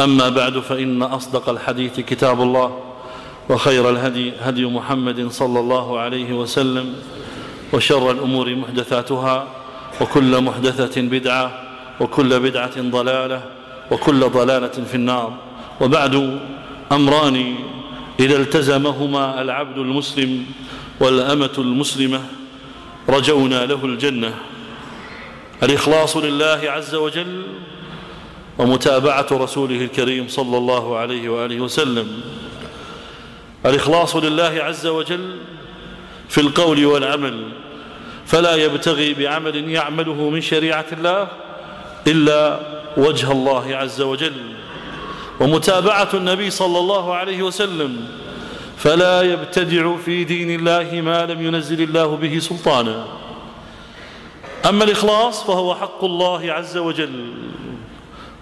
أما بعد فإن أصدق الحديث كتاب الله وخير الهدي هدي محمد صلى الله عليه وسلم وشر الأمور محدثاتها وكل محدثة بدعة وكل بدعة ضلالة وكل ضلالة في النار وبعد أمران إذا التزمهما العبد المسلم والأمة المسلمة رجونا له الجنة الإخلاص لله عز وجل ومتابعة رسوله الكريم صلى الله عليه وآله وسلم. الإخلاص لله عز وجل في القول والعمل فلا يبتغي بعمل يعمله من شريعة الله إلا وجه الله عز وجل. ومتابعة النبي صلى الله عليه وسلم فلا يبتدع في دين الله ما لم ينزل الله به سلطانا. أما الإخلاص فهو حق الله عز وجل.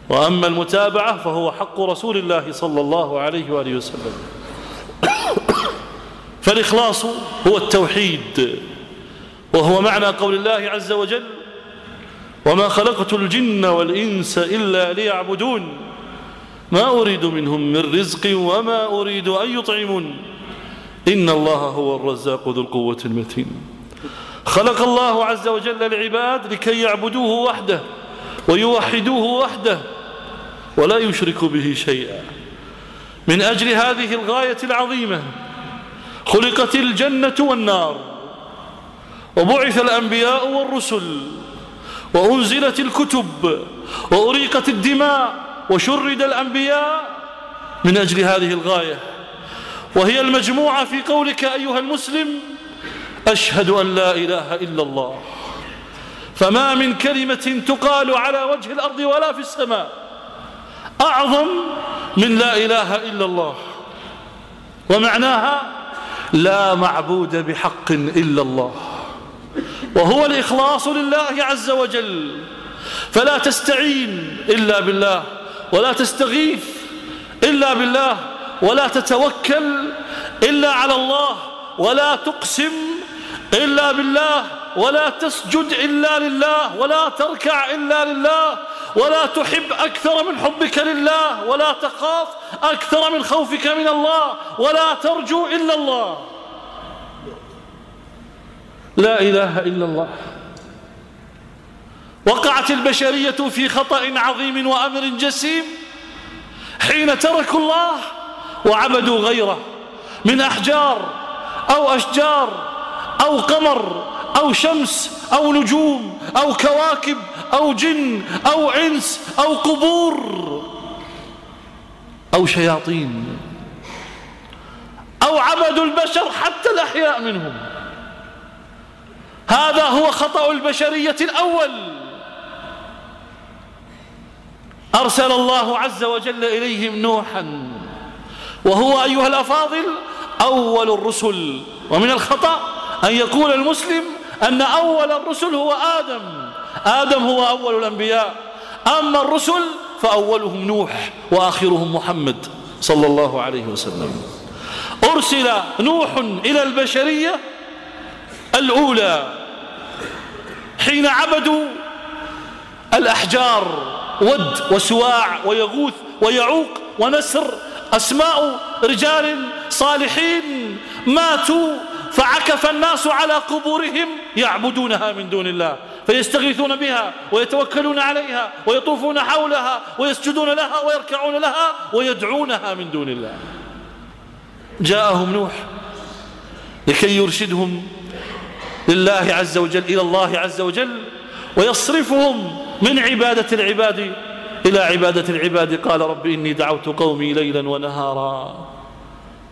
وأما المتابعة فهو حق رسول الله صلى الله عليه وآله وسلم. فالإخلاص هو التوحيد وهو معنى قول الله عز وجل وما خلقت الجن والإنس إلا ليعبدون ما أريد منهم من رزق وما أريد أن يطعمون إن الله هو الرزاق ذو القوة المتين. خلق الله عز وجل العباد لكي يعبدوه وحده ويوحدوه وحده ولا يشرك به شيئا. من أجل هذه الغاية العظيمة خلقت الجنة والنار وبعث الأنبياء والرسل وأنزلت الكتب وأريقت الدماء وشرد الأنبياء. من أجل هذه الغاية وهي المجموعة في قولك أيها المسلم أشهد أن لا إله إلا الله. فما من كلمة تقال على وجه الأرض ولا في السماء. أعظم من لا إله إلا الله. ومعناها لا معبود بحق إلا الله. وهو الإخلاص لله عز وجل. فلا تستعين إلا بالله ولا تستغيث إلا بالله ولا تتوكل إلا على الله ولا تقسم إلا بالله ولا تسجد إلا لله ولا تركع إلا لله ولا تحب أكثر من حبك لله ولا تخاف أكثر من خوفك من الله ولا ترجو إلا الله. لا إله إلا الله. وقعت البشرية في خطأ عظيم وأمر جسيم حين تركوا الله وعبدوا غيره من أحجار أو أشجار أو قمر أو شمس أو نجوم أو كواكب أو جن أو إنس أو قبور أو شياطين أو عبدوا البشر حتى الأحياء منهم. هذا هو خطأ البشرية الأول. أرسل الله عز وجل إليهم نوحا وهو أيها الأفاضل أول الرسل. ومن الخطأ أن يقول المسلم أن أول الرسل هو آدم. آدم هو أول الأنبياء. أما الرسل فأولهم نوح وآخرهم محمد صلى الله عليه وسلم. أرسل نوح إلى البشرية الأولى حين عبدوا الأحجار ود وسواع ويغوث ويعوق ونسر. أسماء رجال صالحين ماتوا فعكف الناس على قبورهم يعبدونها من دون الله فيستغيثون بها ويتوكلون عليها ويطوفون حولها ويسجدون لها ويركعون لها ويدعونها من دون الله. جاءهم نوح لكي يرشدهم لله عز وجل إلى الله عز وجل ويصرفهم من عبادة العباد إلى عبادة العباد. قال رب إني دعوت قومي ليلا ونهارا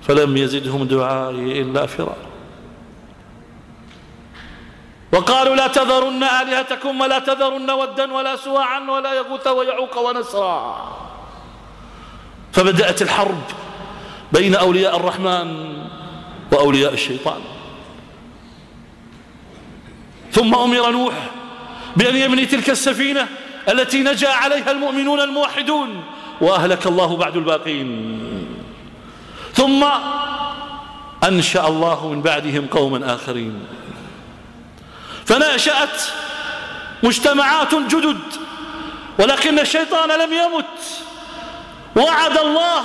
فلم يزدهم دعائي إلا فرارا. وقالوا لا تذرن آلهتكم ولا تذرن ودا ولا سواعا ولا يغوث ويعوق ونسرا. فبدأت الحرب بين أولياء الرحمن وأولياء الشيطان. ثم أمر نوح بأن يبني تلك السفينة التي نجا عليها المؤمنون الموحدون وأهلك الله بعد الباقين. ثم أنشأ الله من بعدهم قوما آخرين. فنشأت مجتمعات جدد ولكن الشيطان لم يمت. وعد الله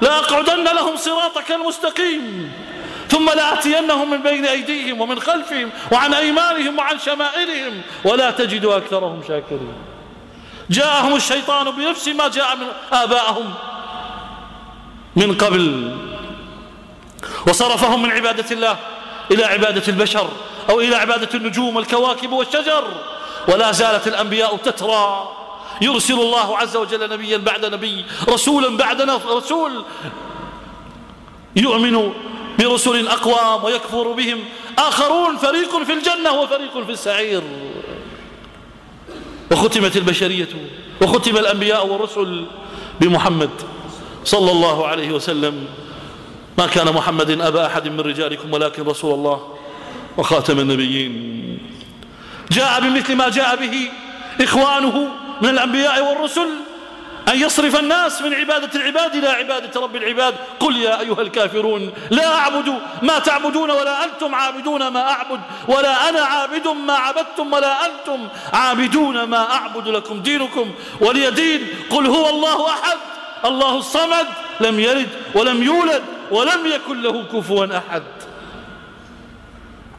لأقعدن لهم صراطك المستقيم ثم لآتينهم من بين أيديهم ومن خلفهم وعن أيمانهم وعن شمائلهم ولا تجد أكثرهم شاكرين. جاءهم الشيطان بنفس ما جاء من آبائهم من قبل وصرفهم من عبادة الله. إلى عبادة البشر أو إلى عبادة النجوم والكواكب والشجر. ولا زالت الأنبياء تترى. يرسل الله عز وجل نبيا بعد نبي رسولا بعد رسول. يؤمن برسل أقوام ويكفر بهم. آخرون فريق في الجنة وفريق في السعير. وختمت البشرية وختم الأنبياء والرسل بمحمد صلى الله عليه وسلم. ما كان محمد أبا أحد من رجالكم ولكن رسول الله وخاتم النبيين. جاء بمثل ما جاء به إخوانه من الأنبياء والرسل أن يصرف الناس من عبادة العباد إلى عبادة رب العباد. قل يا أيها الكافرون لا أعبد ما تعبدون ولا أنتم عابدون ما أعبد ولا أنا عابد ما عبدتم ولا أنتم عابدون ما أعبد لكم دينكم. ولي دين قل هو الله أحد الله الصمد لم يلد ولم يولد. ولم يكن له كفوا أحد.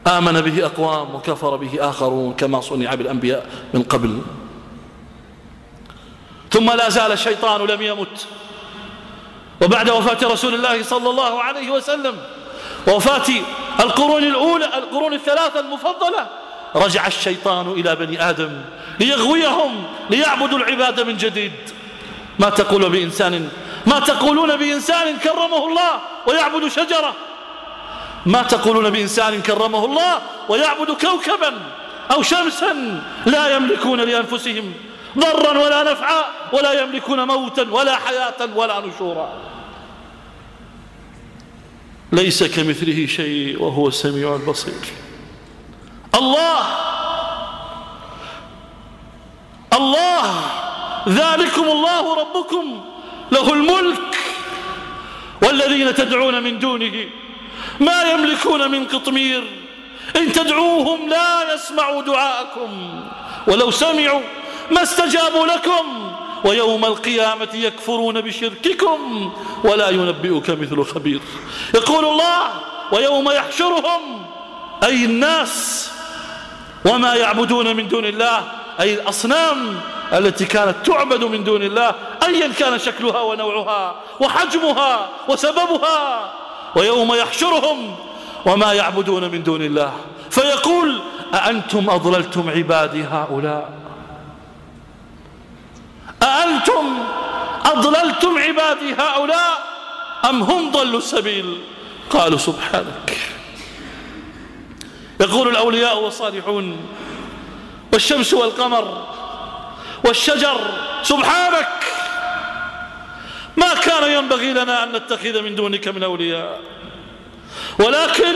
آمن به أقوام وكفر به آخرون كما صنع بالأنبياء من قبل. ثم لا زال الشيطان لم يمت. وبعد وفاة رسول الله صلى الله عليه وسلم ووفاة القرون الأولى القرون الثلاثة المفضلة رجع الشيطان إلى بني آدم ليغويهم ليعبدوا العباد من جديد. ما تقول بإنسان ما تقولون بإنسان كرمه الله ويعبد شجرة. ما تقولون بإنسان كرمه الله ويعبد كوكبا أو شمسا لا يملكون لأنفسهم ضرا ولا نفعا ولا يملكون موتا ولا حياة ولا نشورا. ليس كمثله شيء وهو السميع البصير. الله الله ذلكم الله ربكم. له الملك والذين تدعون من دونه ما يملكون من قطمير. إن تدعوهم لا يسمعوا دعاءكم ولو سمعوا ما استجابوا لكم. ويوم القيامة يكفرون بشرككم ولا ينبئك مثل خبير. يقول الله ويوم يحشرهم أي الناس وما يعبدون من دون الله أي الأصنام التي كانت تعبد من دون الله أيا كان شكلها ونوعها وحجمها وسببها ويوم يحشرهم وما يعبدون من دون الله. فيقول أأنتم أضللتم عبادي هؤلاء؟ أأنتم أضللتم عبادي هؤلاء أم هم ضلوا السبيل؟ قالوا سبحانك. يقول الأولياء والصالحون والشمس والقمر والشجر سبحانك. ما كان ينبغي لنا أن نتخذ من دونك من أولياء. ولكن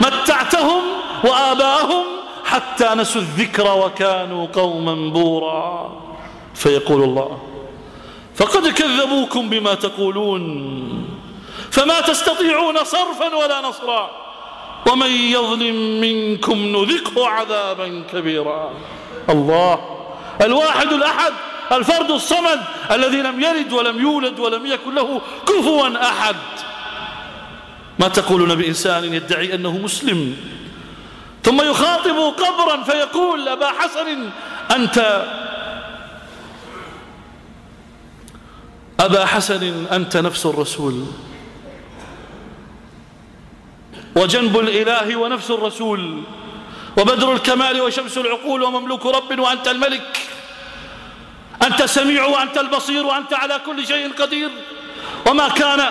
متعتهم وآباءهم حتى نسوا الذكر وكانوا قوما بورا. فيقول الله فقد كذبوكم بما تقولون فما تستطيعون صرفا ولا نصرا ومن يظلم منكم نذقه عذابا كبيرا. الله الواحد الأحد الفرد الصمد الذي لم يلد ولم يولد ولم يكن له كفوا أحد. ما تقولون بإنسان يدعي أنه مسلم؟ ثم يخاطب قبرا فيقول أبا حسن أنت أبا حسن أنت نفس الرسول. وجنب الإله ونفس الرسول. وبدر الكمال وشمس العقول ومملوك رب وأنت الملك. أنت السميع وأنت البصير وأنت على كل شيء قدير. وما كان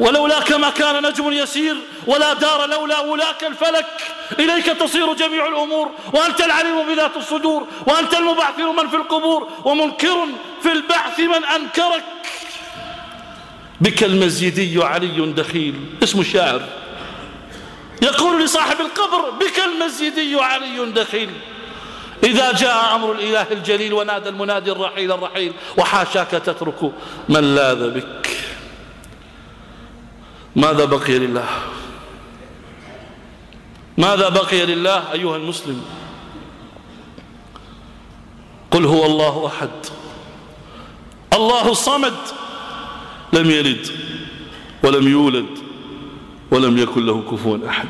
ولولاك ما كان نجم يسير ولا دار لولا ولاك الفلك. إليك تصير جميع الأمور وأنت العليم بذات الصدور وأنت المبعثر من في القبور ومنكر في البعث من أنكرك. بك المزيدي علي دخيل اسم الشاعر. يقول لصاحب القبر بك المزيدي علي دخيل. إذا جاء أمر الإله الجليل ونادى المنادي الرحيل الرحيل وحاشاك تترك من لاذ بك ماذا بقي لله؟ ماذا بقي لله أيها المسلم؟ قل هو الله أحد. الله الصمد لم يلد ولم يولد ولم يكن له كفوا أحد.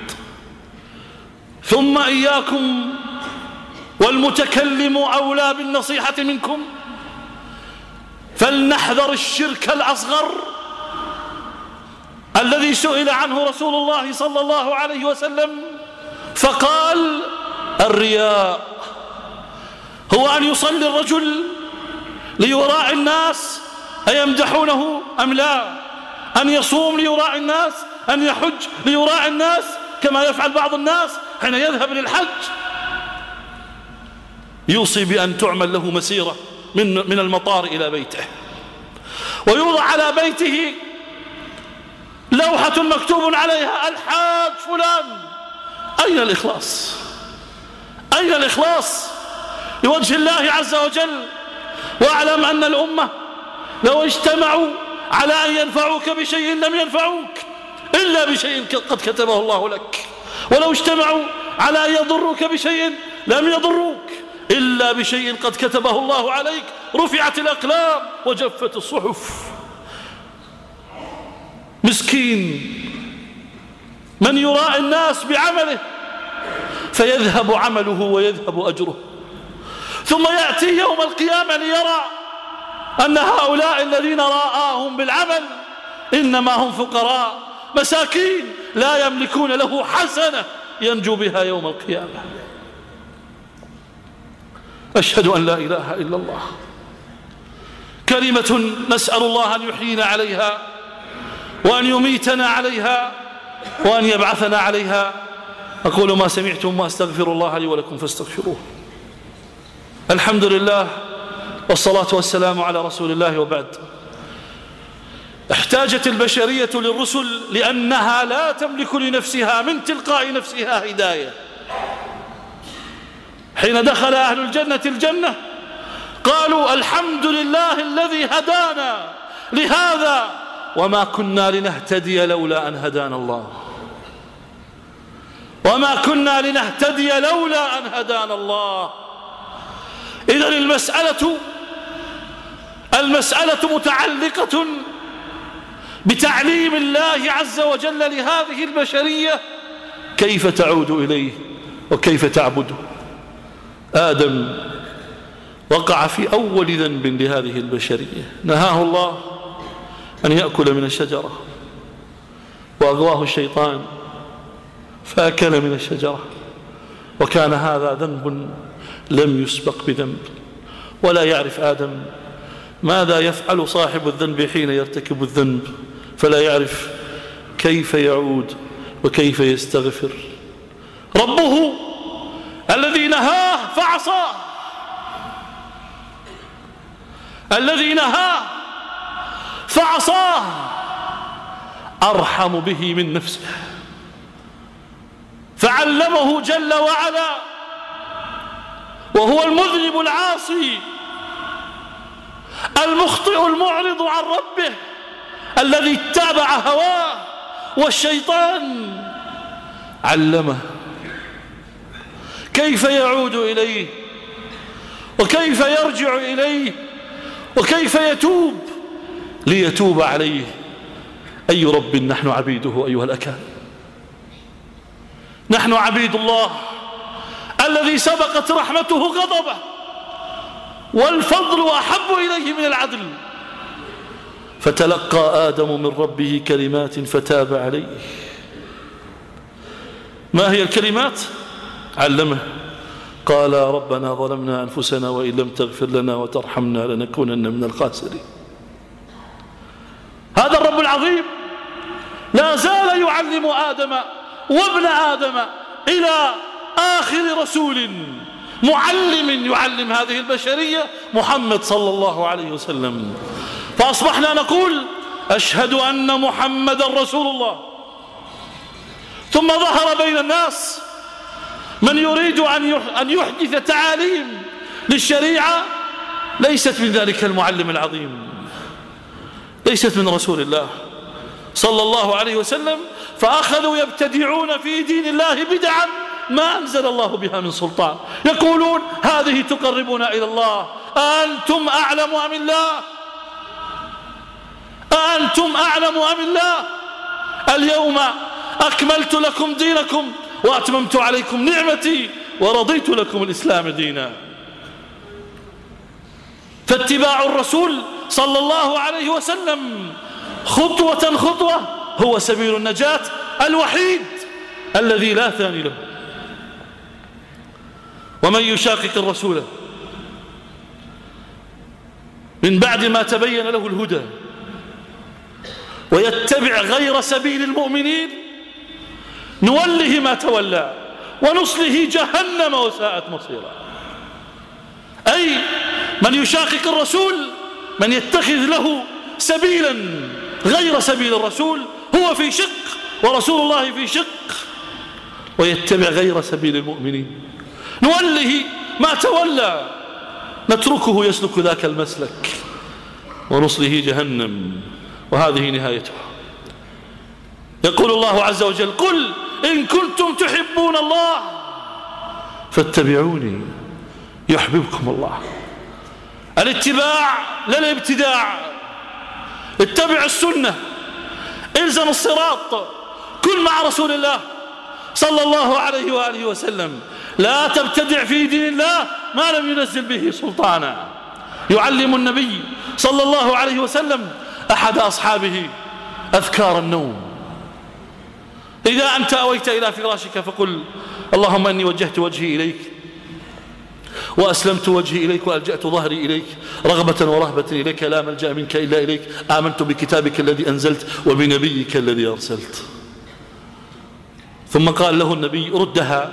ثم إياكم والمتكلم أولى بالنصيحة منكم. فلنحذر الشرك الأصغر الذي سئل عنه رسول الله صلى الله عليه وسلم فقال الرياء هو أن يصلي الرجل ليراعي الناس أيمدحونه أم لا؟ أن يصوم ليراعي الناس؟ أن يحج ليراعي الناس؟ كما يفعل بعض الناس حين يذهب للحج. يوصي بأن تعمل له مسيرة من, من المطار إلى بيته. ويوضع على بيته لوحة مكتوب عليها الحاج فلان. أين الإخلاص؟ أين الإخلاص لوجه الله عز وجل؟ واعلم أن الأمة لو اجتمعوا على أن ينفعوك بشيء لم ينفعوك إلا بشيء قد كتبه الله لك. ولو اجتمعوا على أن يضروك بشيء لم يضروك. إلا بشيء قد كتبه الله عليك. رفعت الأقلام وجفت الصحف. مسكين. من يراعي الناس بعمله فيذهب عمله ويذهب أجره. ثم يأتي يوم القيامة ليرى أن هؤلاء الذين راءاهم بالعمل إنما هم فقراء. مساكين لا يملكون له حسنة ينجو بها يوم القيامة. أشهد أن لا إله إلا الله. كلمة نسأل الله أن يحيينا عليها وأن يميتنا عليها وأن يبعثنا عليها. أقول ما سمعتم وأستغفر الله لي ولكم فاستغفروه. الحمد لله والصلاة والسلام على رسول الله وبعد. احتاجت البشرية للرسل لأنها لا تملك لنفسها من تلقاء نفسها هداية. حين دخل أهل الجنة الجنة قالوا الحمد لله الذي هدانا لهذا وما كنا لنهتدي لولا أن هدانا الله. وما كنا لنهتدي لولا أن هدانا الله. إذا المسألة المسألة متعلقة بتعليم الله عز وجل لهذه البشرية كيف تعود إليه وكيف تعبده؟ آدم وقع في أول ذنب لهذه البشرية. نهاه الله أن يأكل من الشجرة وأغواه الشيطان فأكل من الشجرة. وكان هذا ذنب لم يسبق بذنب. ولا يعرف آدم ماذا يفعل صاحب الذنب حين يرتكب الذنب. فلا يعرف كيف يعود وكيف يستغفر. ربه فعصاه الذي نهاه فعصاه. أرحم به من نفسه. فعلمه جل وعلا. وهو المذنب العاصي. المخطئ المعرض عن ربه. الذي اتبع هواه. والشيطان علمه. كيف يعود إليه؟ وكيف يرجع إليه؟ وكيف يتوب؟ ليتوب عليه. أي رب نحن عبيده أيها الأكان؟ نحن عبيد الله الذي سبقت رحمته غضبه والفضل أحب إليه من العدل. فتلقى آدم من ربه كلمات فتاب عليه. ما هي الكلمات؟ علمه. قال ربنا ظلمنا أنفسنا وإن لم تغفر لنا وترحمنا لنكونن من الخاسرين. هذا الرب العظيم لا زال يعلم آدم وابن آدم إلى آخر رسول معلم يعلم هذه البشرية محمد صلى الله عليه وسلم. فأصبحنا نقول أشهد أن محمد رسول الله. ثم ظهر بين الناس من يريد أن يحدث تعاليم للشريعة ليست من ذلك المعلم العظيم ليست من رسول الله صلى الله عليه وسلم فأخذوا يبتدعون في دين الله بدعا ما أنزل الله بها من سلطان. يقولون هذه تقربنا إلى الله. أنتم أعلم أم الله؟ أنتم أعلم أم الله؟ اليوم أكملت لكم دينكم. وأتممت عليكم نعمتي ورضيت لكم الإسلام دينا. فاتباع الرسول صلى الله عليه وسلم خطوة خطوة هو سبيل النجاة الوحيد الذي لا ثاني له. ومن يشاقق الرسول من بعد ما تبين له الهدى ويتبع غير سبيل المؤمنين نوله ما تولى ونصله جهنم وساءت مصيرا. أي من يشاقق الرسول من يتخذ له سبيلا غير سبيل الرسول هو في شق ورسول الله في شق ويتبع غير سبيل المؤمنين. نوله ما تولى نتركه يسلك ذاك المسلك ونصله جهنم وهذه نهايته. يقول الله عز وجل قل إن كنتم تحبون الله فاتبعوني يحببكم الله. الاتباع لا الابتداع. اتبع السنة. الزم الصراط. كن مع رسول الله صلى الله عليه وآله وسلم. لا تبتدع في دين الله ما لم ينزل به سلطانا. يعلم النبي صلى الله عليه وسلم أحد أصحابه أذكار النوم. إذا أنت أويت إلى فراشك فقل اللهم أني وجهت وجهي إليك وأسلمت وجهي إليك وألجأت ظهري إليك رغبة ورهبة إليك لا ملجأ منك إلا إليك آمنت بكتابك الذي أنزلت وبنبيك الذي أرسلت ثم قال له النبي ردها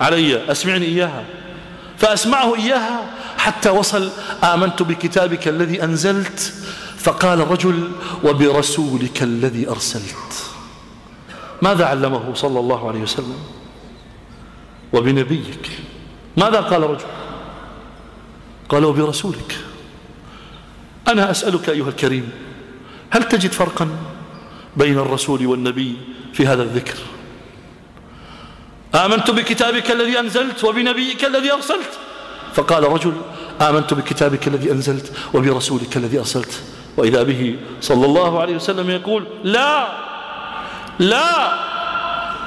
علي أسمعني إياها فأسمعه إياها حتى وصل آمنت بكتابك الذي أنزلت فقال الرجل وبرسولك الذي أرسلت ماذا علمه صلى الله عليه وسلم؟ وبنبيك. ماذا قال الرجل قال وبرسولك أنا أسألك أيها الكريم هل تجد فرقا بين الرسول والنبي في هذا الذكر؟ آمنت بكتابك الذي أنزلت وبنبيك الذي أرسلت. فقال رجل آمنت بكتابك الذي أنزلت وبرسولك الذي أرسلت. وإذا به صلى الله عليه وسلم يقول لا! لا.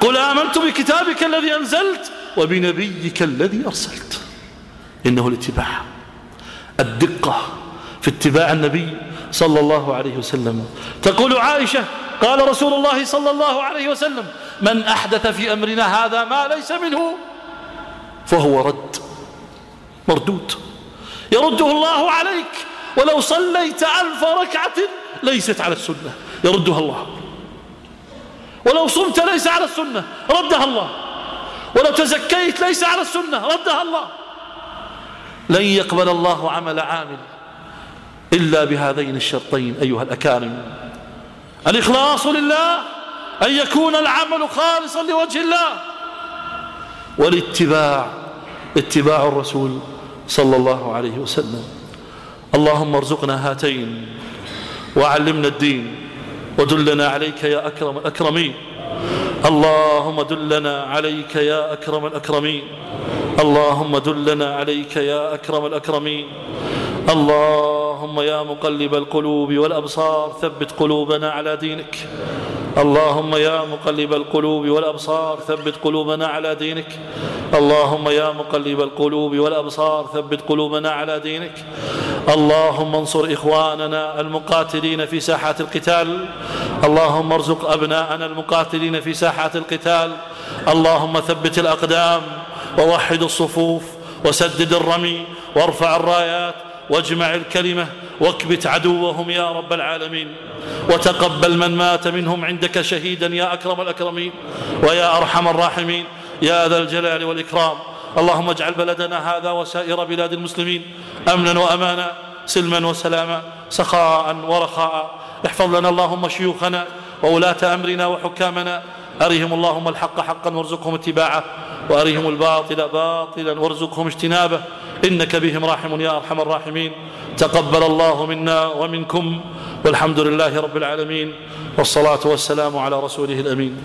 قل آمنت بكتابك الذي أنزلت وبنبيك الذي أرسلت. إنه الاتباع. الدقة في اتباع النبي صلى الله عليه وسلم. تقول عائشة قال رسول الله صلى الله عليه وسلم من أحدث في أمرنا هذا ما ليس منه فهو رد مردود. يرده الله عليك ولو صليت ألف ركعة ليست على السنة. يردها الله. ولو صمت ليس على السنة ردها الله. ولو تزكيت ليس على السنة ردها الله. لن يقبل الله عمل عامل إلا بهذين الشرطين أيها الأكارم. الإخلاص لله أن يكون العمل خالصا لوجه الله. والاتباع اتباع الرسول صلى الله عليه وسلم. اللهم ارزقنا هاتين وعلمنا الدين. ودلنا عليك يا أكرم الأكرمين. اللهم دلنا عليك يا أكرم الأكرمين. اللهم دلنا عليك يا أكرم الأكرمين. اللهم يا مقلب القلوب والأبصار ثبت قلوبنا على دينك. اللهم يا مقلب القلوب والأبصار ثبت قلوبنا على دينك. اللهم يا مقلب القلوب والأبصار ثبت قلوبنا على دينك. اللهم انصر إخواننا المقاتلين في ساحات القتال. اللهم ارزق أبناءنا المقاتلين في ساحات القتال. اللهم ثبت الأقدام ووحد الصفوف وسدد الرمي وارفع الرايات واجمع الكلمة واكبت عدوهم يا رب العالمين. وتقبل من مات منهم عندك شهيدا يا أكرم الأكرمين ويا أرحم الراحمين. يا ذا الجلال والإكرام. اللهم اجعل بلدنا هذا وسائر بلاد المسلمين أمنا وأمانا سلما وسلاما سخاء ورخاء. احفظ لنا اللهم شيوخنا وولاة أمرنا وحكامنا. أرهم اللهم الحق حقا وارزقهم اتباعه. وأرهم الباطل باطلا وارزقهم اجتنابه. إنك بهم راحم يا أرحم الراحمين. تقبل الله منا ومنكم. والحمد لله رب العالمين. والصلاة والسلام على رسوله الأمين.